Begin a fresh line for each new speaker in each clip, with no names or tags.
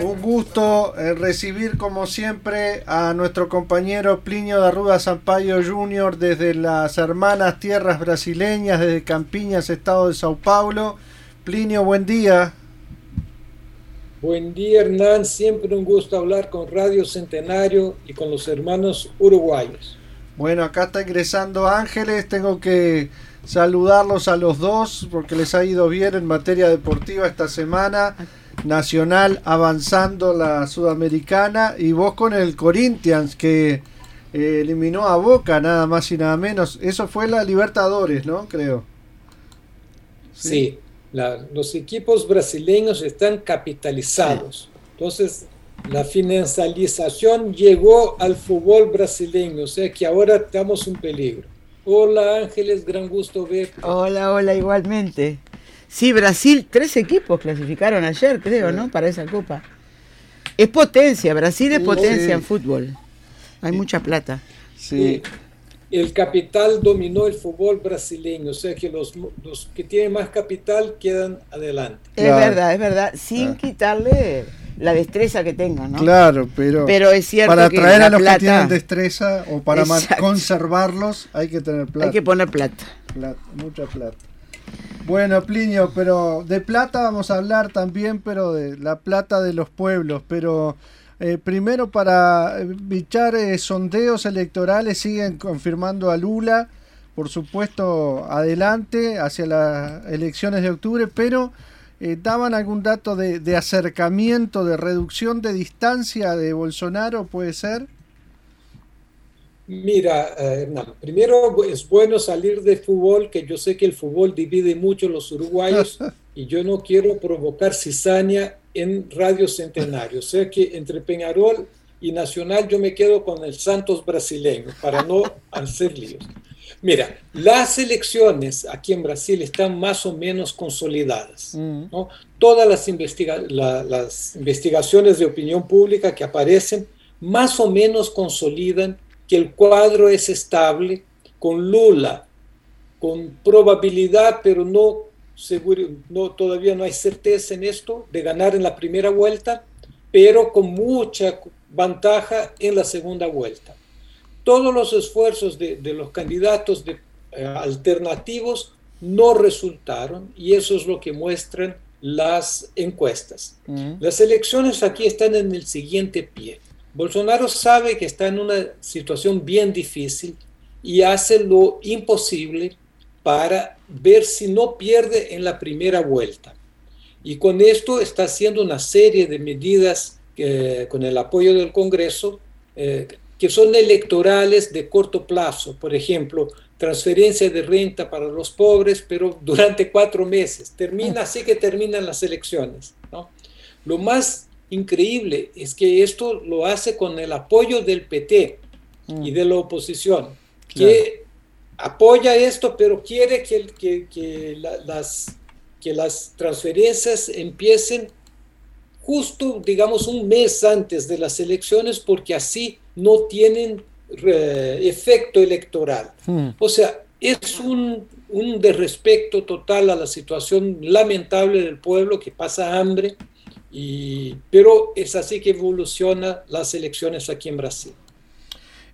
Un gusto eh, recibir como siempre a nuestro compañero Plinio de Arruda Sampaio Jr. desde las hermanas tierras brasileñas, desde Campiñas, estado de Sao Paulo. Plinio, buen día.
Buen día Hernán, siempre un gusto hablar con Radio Centenario y con los hermanos uruguayos.
Bueno, acá está ingresando Ángeles, tengo que saludarlos a los dos porque les ha ido bien en materia deportiva esta semana. Nacional avanzando la Sudamericana y vos con el Corinthians que eh, eliminó a Boca nada más y nada menos. Eso fue la Libertadores, ¿no? Creo.
Sí, la- los equipos brasileños están capitalizados. Entonces, la financialización llegó al fútbol brasileño, o sea que ahora estamos en peligro. Hola Ángeles, gran gusto verte.
Hola, hola, igualmente. Sí, Brasil, tres equipos clasificaron ayer, creo, ¿no? Para esa copa. Es potencia, Brasil es potencia
Sí.
en fútbol. Hay mucha plata.
Y el capital dominó el fútbol brasileño, o sea que los, los que tienen más capital quedan adelante.
Es
Claro.
verdad, es verdad, sin quitarle la destreza que tengan, ¿no?
Claro, pero,
Pero es cierto
para atraer a los
plata-
que tienen destreza o para
Exacto.
conservarlos hay que tener plata.
Hay que poner plata.
Plata, mucha plata. Bueno, Plinio, pero de plata vamos a hablar también, pero de la plata de los pueblos. Pero eh, primero para eh, bichar eh, sondeos electorales, siguen confirmando a Lula, por supuesto, adelante hacia las elecciones de octubre, pero daban algún dato de acercamiento, de reducción de distancia de Bolsonaro, ¿puede ser?
Mira, eh, Hernán, primero es bueno salir de fútbol, que yo sé que el fútbol divide mucho a los uruguayos y yo no quiero provocar cizaña en Radio Centenario. O sea que entre Peñarol y Nacional yo me quedo con el Santos brasileño para no hacer líos. Mira, las elecciones aquí en Brasil están más o menos consolidadas. ¿no? Todas las, investiga- la- las investigaciones de opinión pública que aparecen más o menos consolidan que el cuadro es estable, con Lula, con probabilidad, pero no seguro, no, todavía no hay certeza en esto, de ganar en la primera vuelta, pero con mucha ventaja en la segunda vuelta. Todos los esfuerzos de, de los candidatos de, eh, alternativos no resultaron y eso es lo que muestran las encuestas. Las elecciones aquí están en el siguiente pie. Bolsonaro sabe que está en una situación bien difícil y hace lo imposible para ver si no pierde en la primera vuelta. Y con esto está haciendo una serie de medidas eh, con el apoyo del Congreso eh, que son electorales de corto plazo. Por ejemplo, transferencia de renta para los pobres, pero durante cuatro meses. Termina así que terminan las elecciones. ¿no? Lo más increíble es que esto lo hace con el apoyo del PT y de la oposición, que apoya esto, pero quiere que, que- que la- las, que las transferencias empiecen justo, digamos, un mes antes de las elecciones, porque así no tienen eh, efecto electoral. O sea, es un, un desrespeto total a la situación lamentable del pueblo que pasa hambre, y, pero es así que evoluciona las elecciones aquí en Brasil.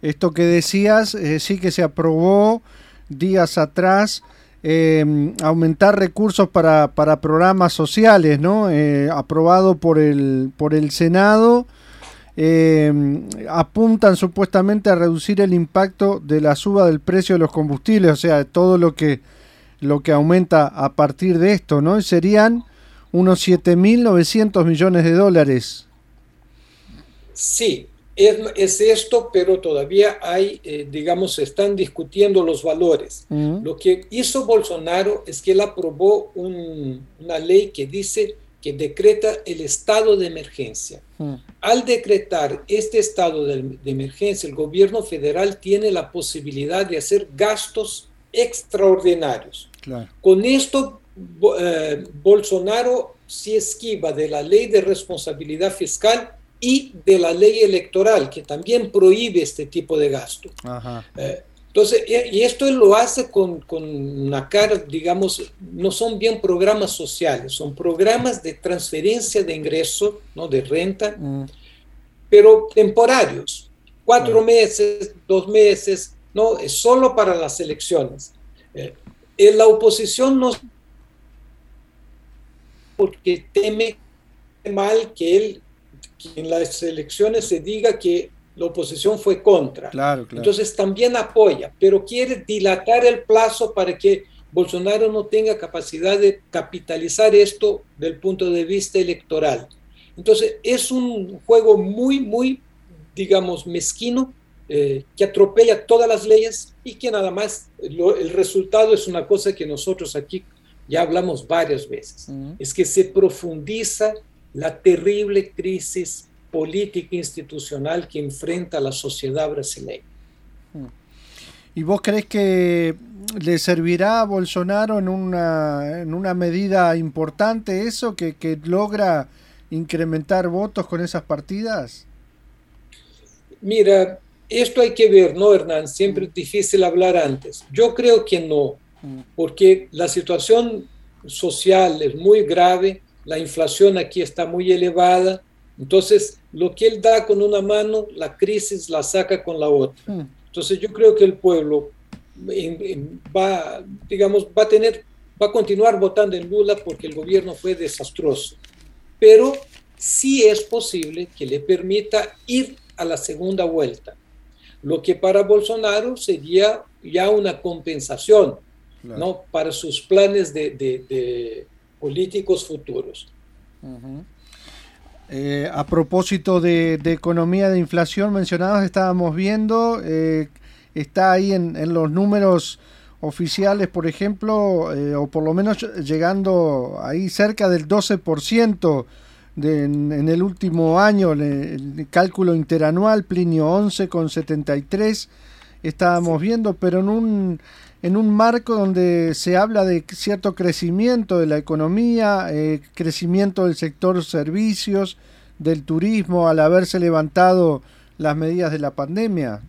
Esto que decías, eh, sí que se aprobó días atrás, eh, aumentar recursos para, para programas sociales, ¿no? Eh, aprobado por el, por el Senado. eh, apuntan supuestamente a reducir el impacto de la suba del precio de los combustibles, o sea, todo lo que, lo que aumenta a partir de esto, ¿no? Y serían unos 7.900 millones de dólares.
Sí, es, es esto, pero todavía hay, eh, digamos, se están discutiendo los valores. Lo que hizo Bolsonaro es que él aprobó un- una ley que dice que decreta el estado de emergencia. Al decretar este estado de, de emergencia, el gobierno federal tiene la posibilidad de hacer gastos extraordinarios.
Claro.
Con esto, eh, Bolsonaro se esquiva de la ley de responsabilidad fiscal y de la ley electoral, que también prohíbe este tipo de gasto.
Ajá.
Eh, entonces, y esto él lo hace con, con una cara, digamos, no son bien programas sociales, son programas de transferencia de ingreso, ¿no? de renta,
Mm.
pero temporarios, cuatro
Claro.
meses, dos meses, no, es solo para las elecciones. Eh, la oposición no porque teme mal que él, que en las elecciones se diga que la oposición fue contra.
Claro, claro.
Entonces también apoya, pero quiere dilatar el plazo para que Bolsonaro no tenga capacidad de capitalizar esto del punto de vista electoral. Entonces es un juego muy, muy, digamos, mezquino, eh, que atropella todas las leyes y que nada más lo- el resultado es una cosa que nosotros aquí ya hablamos varias veces,
Mm.
es que se profundiza la terrible crisis política e institucional que enfrenta la sociedad brasileña.
¿Y vos crees que le servirá a Bolsonaro en una, en una medida importante eso, que, que logra incrementar votos con esas partidas?
Mira, esto hay que ver, ¿no, Hernán? Siempre es difícil hablar antes. Yo creo que no, porque la situación social es muy grave, la inflación aquí está muy elevada, entonces lo que él da con una mano, la crisis la saca con la otra.
Mm.
Entonces yo creo que el pueblo va, digamos, va a tener, va a continuar votando en Lula porque el gobierno fue desastroso. Pero sí es posible que le permita ir a la segunda vuelta, lo que para Bolsonaro sería ya una compensación,
Claro.
¿no? Para sus planes de, de- de políticos futuros.
Eh, a propósito de, de economía de inflación mencionados, estábamos viendo, eh, está ahí en, en los números oficiales, por ejemplo, eh, o por lo menos llegando ahí cerca del 12% de, en, en el último año, el, el cálculo interanual, Plinio 11 con 73, estábamos viendo, pero en un, en un marco donde se habla de cierto crecimiento de la economía, eh, crecimiento del sector servicios, del turismo, al haberse levantado las medidas de la pandemia.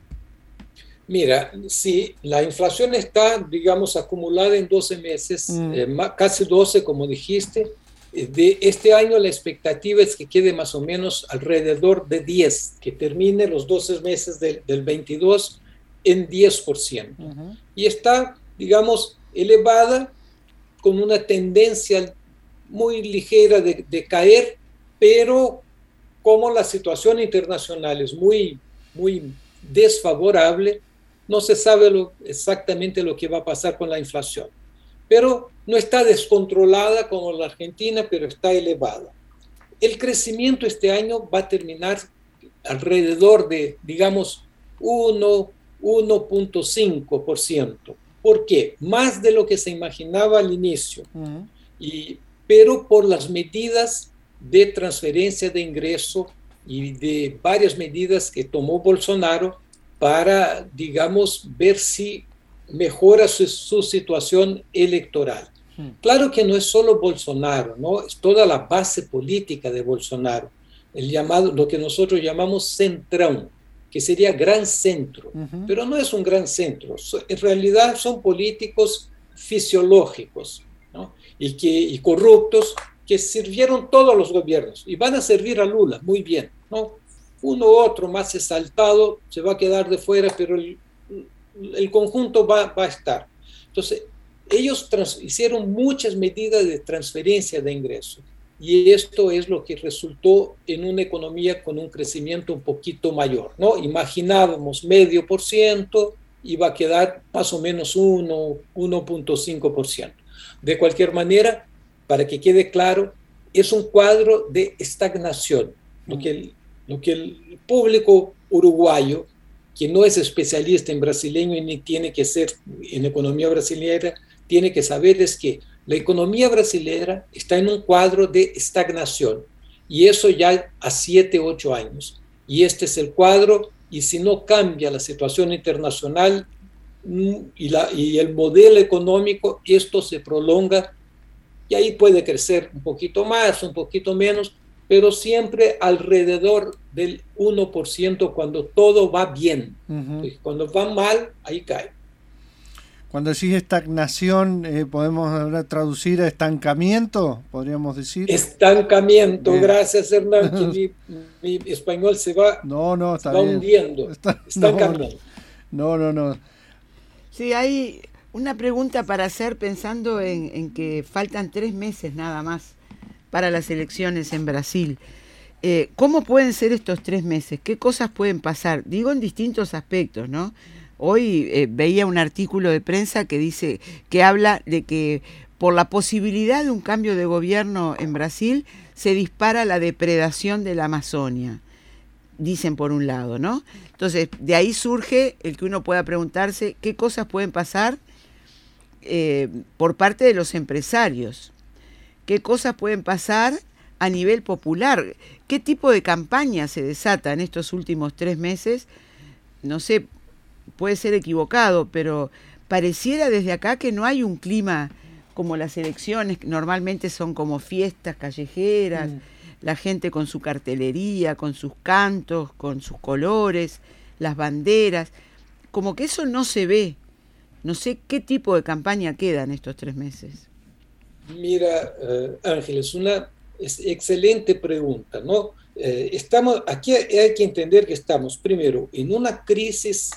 Mira, si la inflación está, digamos, acumulada en 12 meses,
Mm.
eh, casi 12, como dijiste, eh, de este año la expectativa es que quede más o menos alrededor de 10, que termine los 12 meses del, del 22 en 10%. Y está, digamos, elevada con una tendencia muy ligera de, de caer, pero como la situación internacional es muy, muy desfavorable, no se sabe lo- exactamente lo que va a pasar con la inflación. Pero no está descontrolada como la Argentina, pero está elevada. El crecimiento este año va a terminar alrededor de, digamos, 1, 1.5%. ¿Por qué? Más de lo que se imaginaba al inicio y, pero por las medidas de transferencia de ingreso y de varias medidas que tomó Bolsonaro para, digamos, ver si mejora su, su situación electoral.
Hmm.
Claro que no es solo Bolsonaro, ¿no? Es toda la base política de Bolsonaro, el llamado, lo que nosotros llamamos centrón, que sería gran centro,
Ujú.
pero no es un gran centro, en realidad son políticos fisiológicos ¿no? y, que, y corruptos que sirvieron todos los gobiernos y van a servir a Lula muy bien. ¿no? Uno u otro más exaltado se va a quedar de fuera, pero el, el conjunto va, va a estar. Entonces, ellos hicieron muchas medidas de transferencia de ingresos y esto es lo que resultó en una economía con un crecimiento un poquito mayor, ¿no? Imaginábamos medio por ciento, iba a quedar más o menos 1, 1.5%. De cualquier manera, para que quede claro, es un cuadro de estagnación, lo que el, lo que el público uruguayo, que no es especialista en brasileño y ni tiene que ser en economía brasileña, tiene que saber es que la economía brasileña está en un cuadro de estagnación y eso ya a 7, 8 años. Y este es el cuadro y si no cambia la situación internacional mm, y, la, y el modelo económico, esto se prolonga y ahí puede crecer un poquito más, un poquito menos, pero siempre alrededor del 1% cuando todo va bien. Cuando va mal, ahí cae.
Cuando decís estagnación, eh, podemos traducir a estancamiento, podríamos decir.
Estancamiento, gracias Hernán, que mi, español se va,
no, no, está
hundiendo. estancamiento.
No, no, no.
Sí, hay una pregunta para hacer pensando en que faltan tres meses nada más para las elecciones en Brasil. Eh, ¿Cómo pueden ser estos tres meses? ¿Qué cosas pueden pasar? Digo en distintos aspectos, ¿no? Hoy eh, veía un artículo de prensa que dice, que habla de que por la posibilidad de un cambio de gobierno en Brasil se dispara la depredación de la Amazonia, dicen por un lado, ¿no? Entonces, de ahí surge el que uno pueda preguntarse qué cosas pueden pasar eh, por parte de los empresarios qué cosas pueden pasar a nivel popular, qué tipo de campaña se desata en estos últimos tres meses. No sé, puede ser equivocado, pero pareciera desde acá que no hay un clima como las elecciones, normalmente son como fiestas callejeras, mm. la gente con su cartelería, con sus cantos, con sus colores, las banderas, como que eso no se ve. No sé qué tipo de campaña queda en estos tres meses.
Mira, uh, Ángeles, una excelente pregunta, ¿no? Eh, estamos, aquí hay que entender que estamos, primero, en una crisis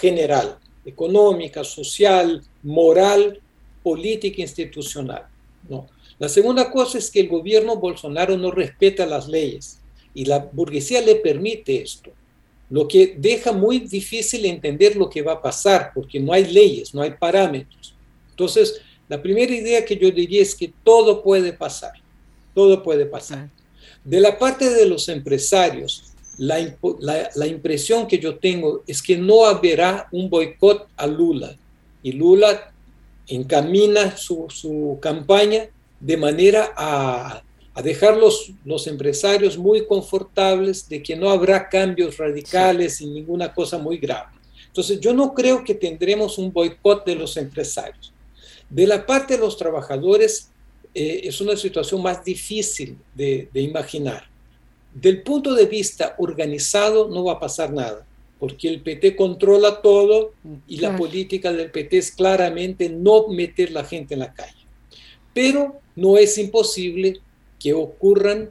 general, económica, social, moral, política, institucional, ¿no? La segunda cosa es que el gobierno Bolsonaro no respeta las leyes y la burguesía le permite esto, lo que deja muy difícil entender lo que va a pasar, porque no hay leyes, no hay parámetros. Entonces, la primera idea que yo diría es que todo puede pasar, todo puede pasar. De la parte de los empresarios, la, impresión que yo tengo es que no habrá un boicot a Lula y Lula encamina su, campaña de manera a, dejar los, los, empresarios muy confortables de que no habrá cambios radicales y ninguna cosa muy grave. Entonces yo no creo que tendremos un boicot de los empresarios. De la parte de los trabajadores eh, es una situación más difícil de, imaginar. Del punto de vista organizado no va a pasar nada, porque el PT controla todo y la política del PT es claramente no meter la gente en la calle. Pero no es imposible que ocurran,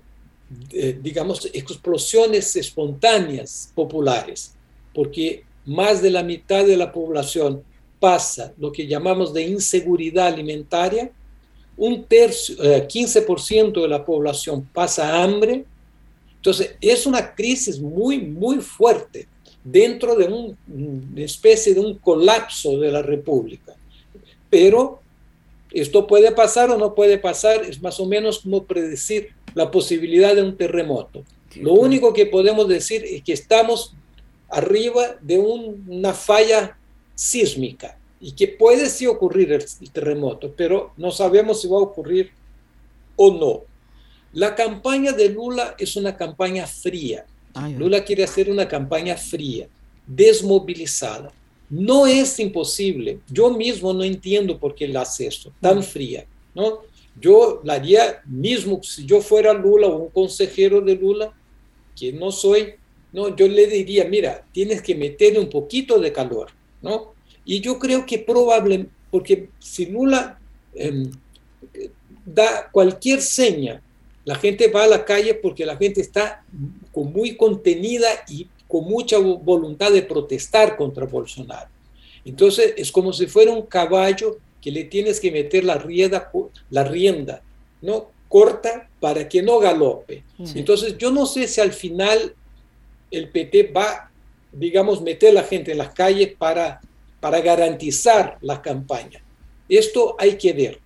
eh, digamos, explosiones espontáneas populares, porque más de la mitad de la población pasa lo que llamamos de inseguridad alimentaria, un tercio, 15% eh, de la población pasa hambre. Entonces, es una crisis muy, muy fuerte dentro de una especie de un colapso de la República. Pero esto puede pasar o no puede pasar, es más o menos como predecir la posibilidad de un terremoto. Lo único que podemos decir es que estamos arriba de una falla sísmica y que puede sí ocurrir el, terremoto, pero no sabemos si va a ocurrir o no. La campaña de Lula es una campaña fría. Lula quiere hacer una campaña fría, desmovilizada. No es imposible. Yo mismo no entiendo por qué él hace esto, tan fría. ¿no? Yo la haría mismo si yo fuera Lula o un consejero de Lula, que no soy, no, yo le diría, mira, tienes que meterle un poquito de calor, ¿no? Y yo creo que probable, porque si Lula em, da cualquier seña, la gente va a la calle porque la gente está con muy contenida y con mucha voluntad de protestar contra Bolsonaro. Entonces es como si fuera un caballo que le tienes que meter la rienda, la rienda ¿no? corta para que no galope. Entonces yo no sé si al final el PT va, digamos, meter la gente en las calles para para garantizar la campaña. Esto hay que ver.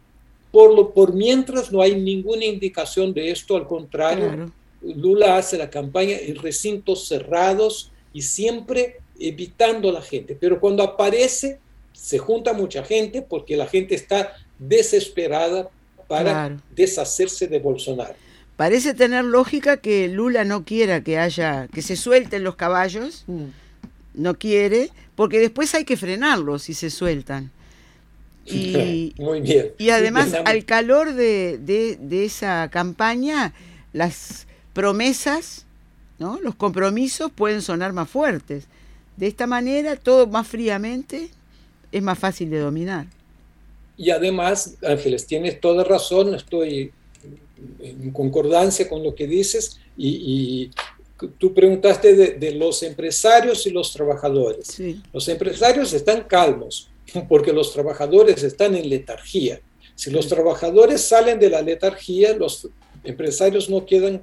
Por, lo, por mientras no hay ninguna indicación de esto, al contrario, Lula hace la campaña en recintos cerrados y siempre evitando a la gente. Pero cuando aparece, se junta mucha gente porque la gente está desesperada para deshacerse de Bolsonaro.
Parece tener lógica que Lula no quiera que haya, que se suelten los caballos, mm. no quiere, porque después hay que frenarlos si se sueltan.
Y, Muy bien.
Y además, al calor de, de, esa campaña, las promesas, ¿no? los compromisos pueden sonar más fuertes. De esta manera, todo más fríamente es más fácil de dominar.
Y además, Ángeles, tienes toda razón, estoy en concordancia con lo que dices y, tú preguntaste de, los empresarios y los trabajadores. Los empresarios están calmos porque los trabajadores están en letargía. Si los trabajadores salen de la letargía, los empresarios no quedan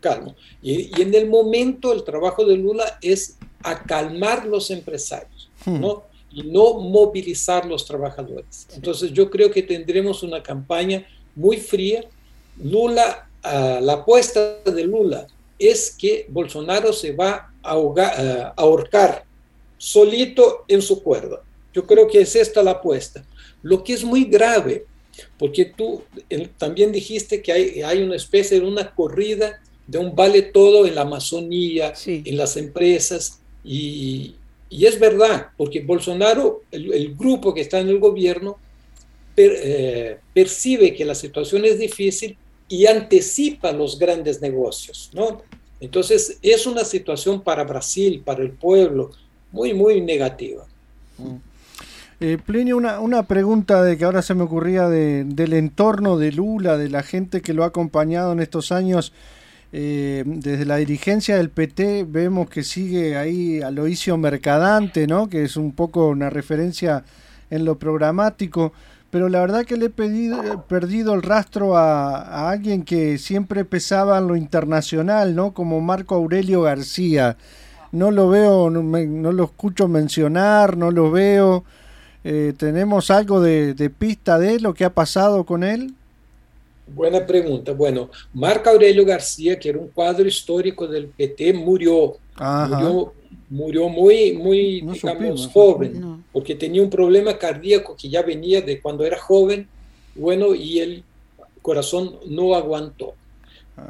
calmos. Y, y en el momento el trabajo de Lula es acalmar los empresarios, hmm. ¿no? Y no movilizar los trabajadores. Entonces yo creo que tendremos una campaña muy fría Lula, ah, la apuesta de Lula es que Bolsonaro se va a, ah, ahorcar solito en su cuerda. Yo creo que es esta la apuesta. Lo que es muy grave, porque tú también dijiste que hay, una especie de una corrida de un vale todo en la Amazonía, en las empresas, y, es verdad, porque Bolsonaro, el, grupo que está en el gobierno, eh, percibe que la situación es difícil y anticipa los grandes negocios, ¿no? Entonces es una situación para Brasil, para el pueblo, muy, muy negativa.
Mm. Eh, una, una, pregunta de que ahora se me ocurría del entorno de Lula, de la gente que lo ha acompañado en estos años. Eh, desde la dirigencia del PT vemos que sigue ahí Aloisio Mercadante, ¿no? que es un poco una referencia en lo programático pero la verdad que le he perdido el rastro a, alguien que siempre pesaba en lo internacional, ¿no? Como Marco Aurelio García. No lo veo, no, lo escucho mencionar, no lo veo. Eh, ¿Tenemos algo de, pista de lo que ha pasado con él?
Buena pregunta. Bueno, Marco Aurelio García, que era un cuadro histórico del PT, murió. Murió murió muy, muy, digamos, joven, porque tenía un problema cardíaco que ya venía de cuando era joven, bueno, y el corazón no aguantó.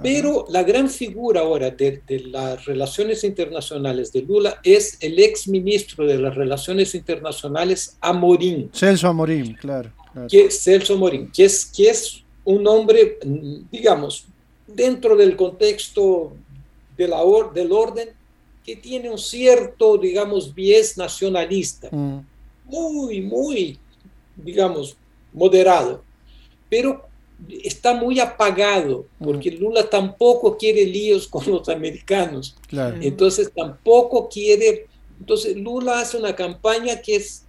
Pero la gran figura ahora de, las relaciones internacionales de Lula es el ex ministro de las relaciones internacionales, Amorín.
Celso Amorín, claro.
Que, Celso Amorín, que es, que es un hombre, digamos, dentro del contexto de la del orden, que tiene un cierto, digamos, bies nacionalista, mm. muy, muy, digamos, moderado, pero está muy apagado, mm. porque Lula tampoco quiere líos con los americanos, entonces tampoco quiere, entonces Lula hace una campaña que es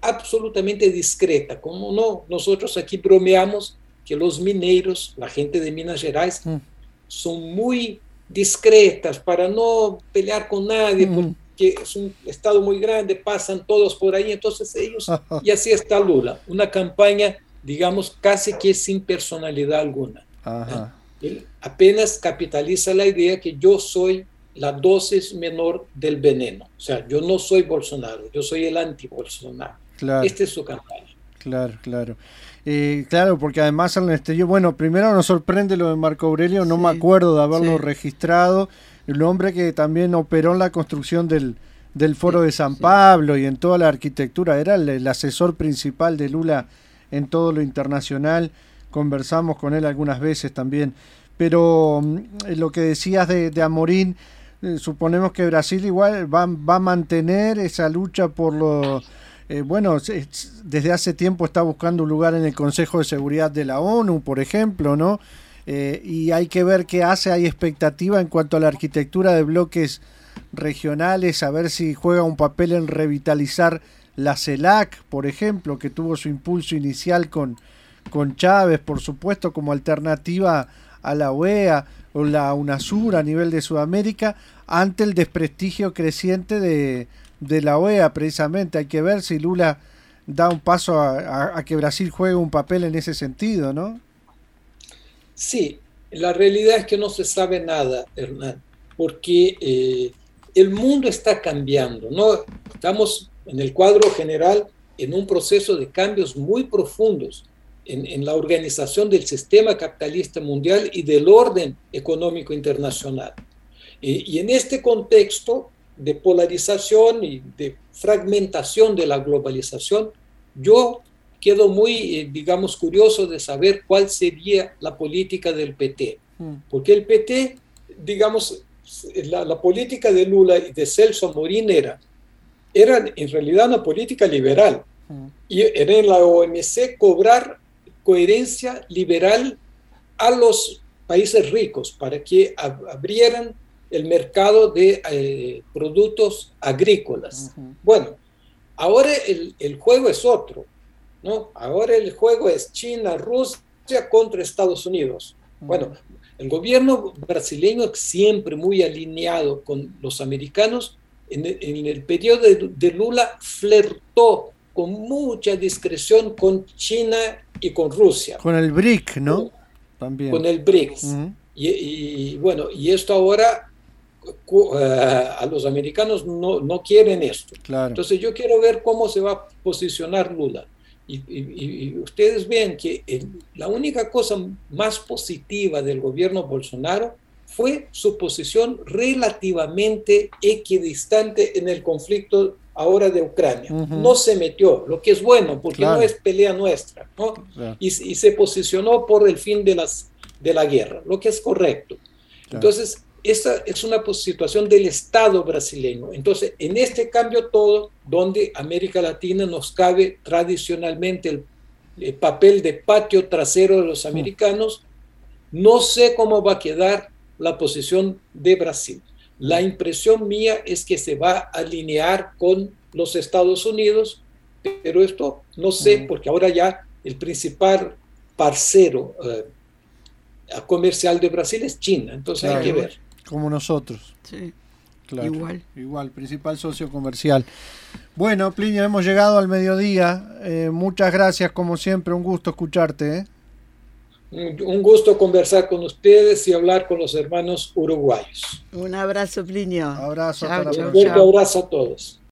absolutamente discreta, como no, nosotros aquí bromeamos que los mineros, la gente de Minas Gerais, mm. son muy discretas para no pelear con nadie, porque es un estado muy grande, pasan todos por ahí, entonces ellos, y así está Lula, una campaña, digamos, casi que sin personalidad alguna. Él apenas capitaliza la idea que yo soy la dosis menor del veneno, o sea, yo no soy Bolsonaro, yo soy el anti-Bolsonaro. Esta es su campaña.
Claro, claro. Eh, claro, porque además al exterior, bueno, primero nos sorprende lo de Marco Aurelio, no me acuerdo de haberlo registrado, el hombre que también operó en la construcción del, del Foro de San Pablo y en toda la arquitectura, era el, asesor principal de Lula en todo lo internacional, conversamos con él algunas veces también, pero mm, lo que decías de, Amorín, eh, suponemos que Brasil igual va, va a mantener esa lucha por los eh, bueno, desde hace tiempo está buscando un lugar en el Consejo de Seguridad de la ONU, por ejemplo, ¿no? Eh, y hay que ver qué hace, hay expectativa en cuanto a la arquitectura de bloques regionales, a ver si juega un papel en revitalizar la CELAC, por ejemplo, que tuvo su impulso inicial con, con Chávez, por supuesto, como alternativa a la OEA o la UNASUR a nivel de Sudamérica, ante el desprestigio creciente de, de la OEA precisamente. Hay que ver si Lula da un paso a, que Brasil juegue un papel en ese sentido, ¿no?
Sí, la realidad es que no se sabe nada, Hernán, porque eh, el mundo está cambiando, ¿no? Estamos en el cuadro general en un proceso de cambios muy profundos. en, la organización del sistema capitalista mundial y del orden económico internacional. Y, en este contexto de polarización y de fragmentación de la globalización, yo quedo muy, eh, digamos, curioso de saber cuál sería la política del PT. Mm. Porque el PT, digamos, la, la, política de Lula y de Celso Morín era, era en realidad una política liberal. Y era en la OMC cobrar coherencia liberal a los países ricos para que abrieran el mercado de eh, productos agrícolas. Bueno, ahora el, el, juego es otro, ¿no? Ahora el juego es China, Rusia contra Estados Unidos. Bueno, el gobierno brasileño siempre muy alineado con los americanos, en el, en el periodo de, de Lula flertó con mucha discreción con China y con Rusia.
Con el BRIC, ¿no?
También. Con el BRICS. y, bueno, y esto ahora eh, a los americanos no, no quieren esto. Claro. Entonces yo quiero ver cómo se va a posicionar Lula. Y, ustedes ven que la única cosa más positiva del gobierno Bolsonaro fue su posición relativamente equidistante en el conflicto ahora de Ucrania. No se metió, lo que es bueno, porque no es pelea nuestra, ¿no? y, se posicionó por el fin de, las, de la guerra, lo que es correcto. Entonces, esa es una situación del Estado brasileño. Entonces, en este cambio todo, donde América Latina nos cabe tradicionalmente el, el papel de patio trasero de los americanos, no sé cómo va a quedar la posición de Brasil. La impresión mía es que se va a alinear con los Estados Unidos, pero esto no sé, porque ahora ya el principal parcero eh, comercial de Brasil es China, entonces hay que ver.
Como nosotros. Sí. igual. Igual, principal socio comercial. Bueno, Plinio, hemos llegado al mediodía. Eh, muchas gracias, como siempre, un gusto escucharte. ¿eh?
Un gusto conversar con ustedes y hablar con los hermanos uruguayos.
Un abrazo, Plinio.
Abrazo.
Un abrazo a todos.